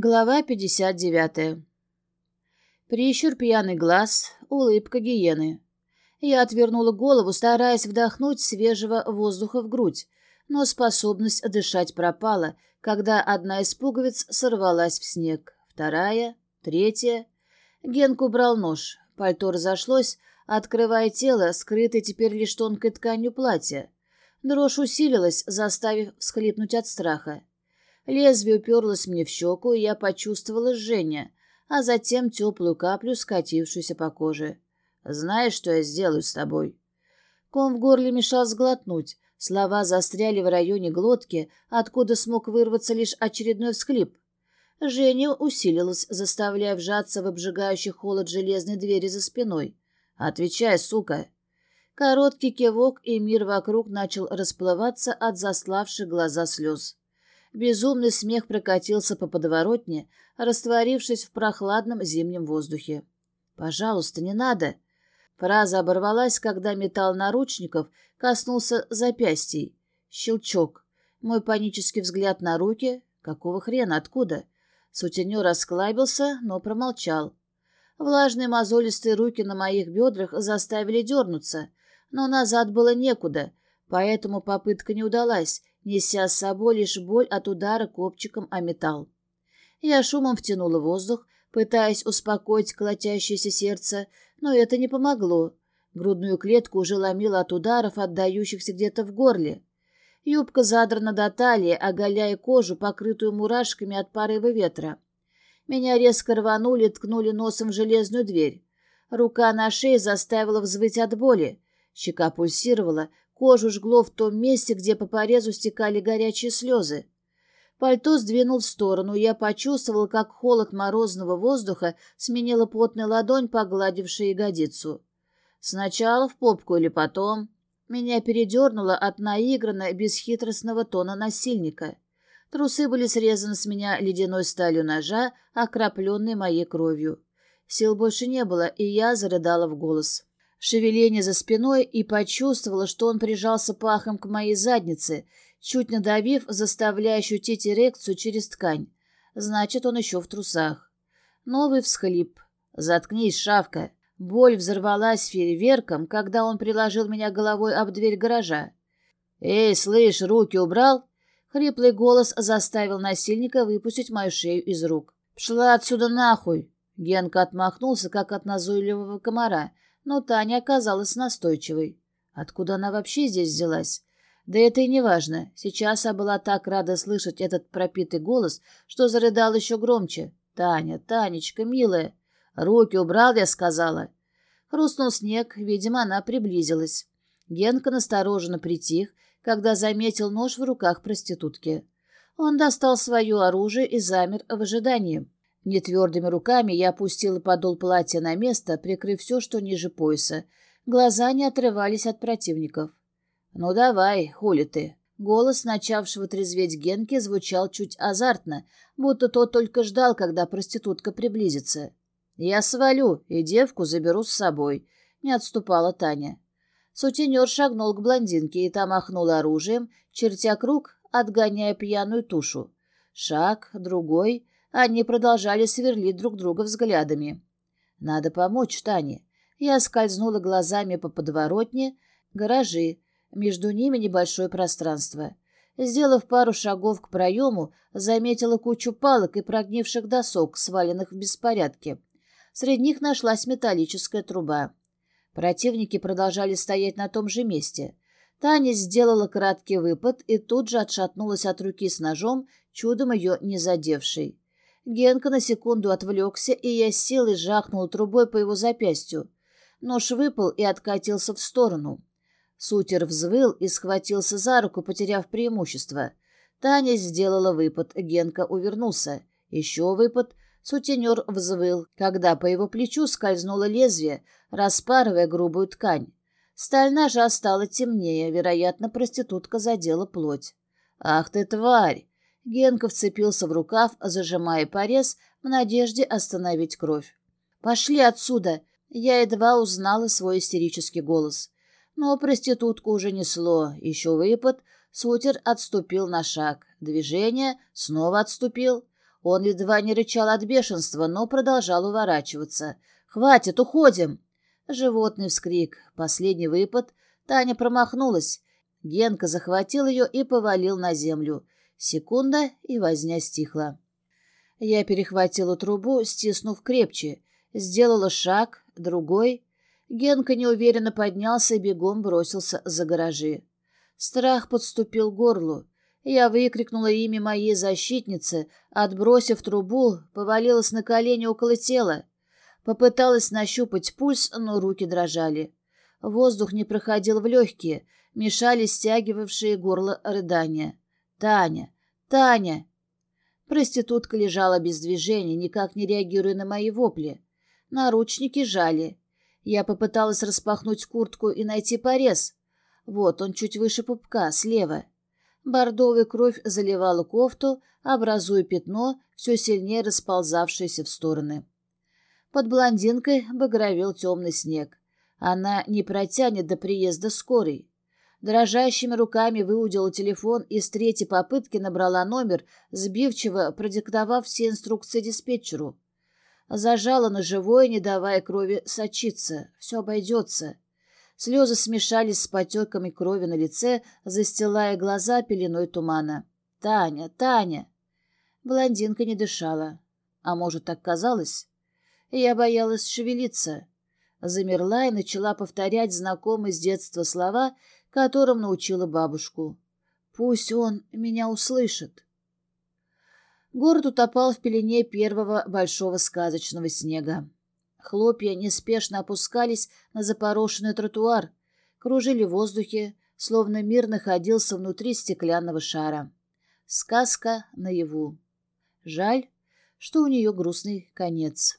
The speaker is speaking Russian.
Глава 59. Прищур пьяный глаз, улыбка гиены. Я отвернула голову, стараясь вдохнуть свежего воздуха в грудь, но способность дышать пропала, когда одна из пуговиц сорвалась в снег, вторая, третья. Генк убрал нож, пальто разошлось, открывая тело, скрытое теперь лишь тонкой тканью платья. Дрожь усилилась, заставив всхлипнуть от страха. Лезвие уперлось мне в щеку, и я почувствовала жжение, а затем теплую каплю, скатившуюся по коже. «Знаешь, что я сделаю с тобой?» Ком в горле мешал сглотнуть. Слова застряли в районе глотки, откуда смог вырваться лишь очередной всхлип. Женя усилилась, заставляя вжаться в обжигающий холод железной двери за спиной. «Отвечай, сука!» Короткий кивок, и мир вокруг начал расплываться от заславших глаза слез. Безумный смех прокатился по подворотне, растворившись в прохладном зимнем воздухе. «Пожалуйста, не надо!» Фраза оборвалась, когда металл наручников коснулся запястий. Щелчок. Мой панический взгляд на руки. Какого хрена? Откуда? Сутенер расклабился, но промолчал. Влажные мозолистые руки на моих бедрах заставили дернуться, но назад было некуда, поэтому попытка не удалась, неся с собой лишь боль от удара копчиком о металл. Я шумом втянула воздух, пытаясь успокоить колотящееся сердце, но это не помогло. Грудную клетку уже ломило от ударов, отдающихся где-то в горле. Юбка задрана до талии, оголяя кожу, покрытую мурашками от порыва ветра. Меня резко рванули, ткнули носом в железную дверь. Рука на шее заставила взвыть от боли. Щека пульсировала, Кожу жгло в том месте, где по порезу стекали горячие слезы. Пальто сдвинул в сторону, я почувствовал, как холод морозного воздуха сменила потная ладонь, погладившая ягодицу. Сначала в попку или потом. Меня передернуло от наигранно бесхитростного тона насильника. Трусы были срезаны с меня ледяной сталью ножа, окропленной моей кровью. Сил больше не было, и я зарыдала в голос шевеление за спиной и почувствовала, что он прижался пахом к моей заднице, чуть надавив, заставляя ощутить эрекцию через ткань. Значит, он еще в трусах. Новый всхлип. «Заткнись, шавка!» Боль взорвалась фейерверком, когда он приложил меня головой об дверь гаража. «Эй, слышь, руки убрал?» Хриплый голос заставил насильника выпустить мою шею из рук. «Пшла отсюда нахуй!» Генка отмахнулся, как от назойливого комара, но Таня оказалась настойчивой. Откуда она вообще здесь взялась? Да это и не важно. Сейчас я была так рада слышать этот пропитый голос, что зарыдал еще громче. «Таня, Танечка, милая!» «Руки убрал, я сказала!» Хрустнул снег, видимо, она приблизилась. Генка настороженно притих, когда заметил нож в руках проститутки. Он достал свое оружие и замер в ожидании. Нетвердыми руками я опустила подол платья на место, прикрыв все, что ниже пояса. Глаза не отрывались от противников. «Ну давай, хули ты!» Голос начавшего трезветь Генки звучал чуть азартно, будто тот только ждал, когда проститутка приблизится. «Я свалю и девку заберу с собой», — не отступала Таня. Сутенер шагнул к блондинке, и та махнула оружием, чертя круг, отгоняя пьяную тушу. Шаг, другой, они продолжали сверлить друг друга взглядами. «Надо помочь Тане». Я скользнула глазами по подворотне, гаражи, между ними небольшое пространство. Сделав пару шагов к проему, заметила кучу палок и прогнивших досок, сваленных в беспорядке. Среди них нашлась металлическая труба. Противники продолжали стоять на том же месте. Таня сделала краткий выпад и тут же отшатнулась от руки с ножом, чудом ее не задевшей. Генка на секунду отвлекся, и я силой жахнул трубой по его запястью. Нож выпал и откатился в сторону. Сутер взвыл и схватился за руку, потеряв преимущество. Таня сделала выпад, Генка увернулся. Еще выпад. Сутенер взвыл, когда по его плечу скользнуло лезвие, распарывая грубую ткань. Сталь ножа стала темнее, вероятно, проститутка задела плоть. «Ах ты, тварь!» Генка вцепился в рукав, зажимая порез, в надежде остановить кровь. «Пошли отсюда!» Я едва узнала свой истерический голос. Но проститутку уже несло. Еще выпад. Сутер отступил на шаг. Движение. Снова отступил. Он едва не рычал от бешенства, но продолжал уворачиваться. «Хватит, уходим!» Животный вскрик, последний выпад. Таня промахнулась. Генка захватил ее и повалил на землю. Секунда, и возня стихла. Я перехватила трубу, стиснув крепче. Сделала шаг, другой. Генка неуверенно поднялся и бегом бросился за гаражи. Страх подступил к горлу. Я выкрикнула имя моей защитницы, отбросив трубу, повалилась на колени около тела. Попыталась нащупать пульс, но руки дрожали. Воздух не проходил в легкие, мешали стягивавшие горло рыдания. «Таня! Таня!» Проститутка лежала без движения, никак не реагируя на мои вопли. Наручники жали. Я попыталась распахнуть куртку и найти порез. Вот он чуть выше пупка, слева. Бордовая кровь заливала кофту, образуя пятно, все сильнее расползавшееся в стороны. Под блондинкой багровел темный снег. Она не протянет до приезда скорой. Дрожащими руками выудила телефон и с третьей попытки набрала номер, сбивчиво продиктовав все инструкции диспетчеру. Зажала на живое, не давая крови сочиться. Все обойдется. Слезы смешались с потеками крови на лице, застилая глаза пеленой тумана. «Таня! Таня!» Блондинка не дышала. А может, так казалось? Я боялась шевелиться. Замерла и начала повторять знакомые с детства слова, которым научила бабушку. «Пусть он меня услышит». Город утопал в пелене первого большого сказочного снега. Хлопья неспешно опускались на запорошенный тротуар, кружили в воздухе, словно мир находился внутри стеклянного шара. Сказка наяву. Жаль, что у нее грустный конец.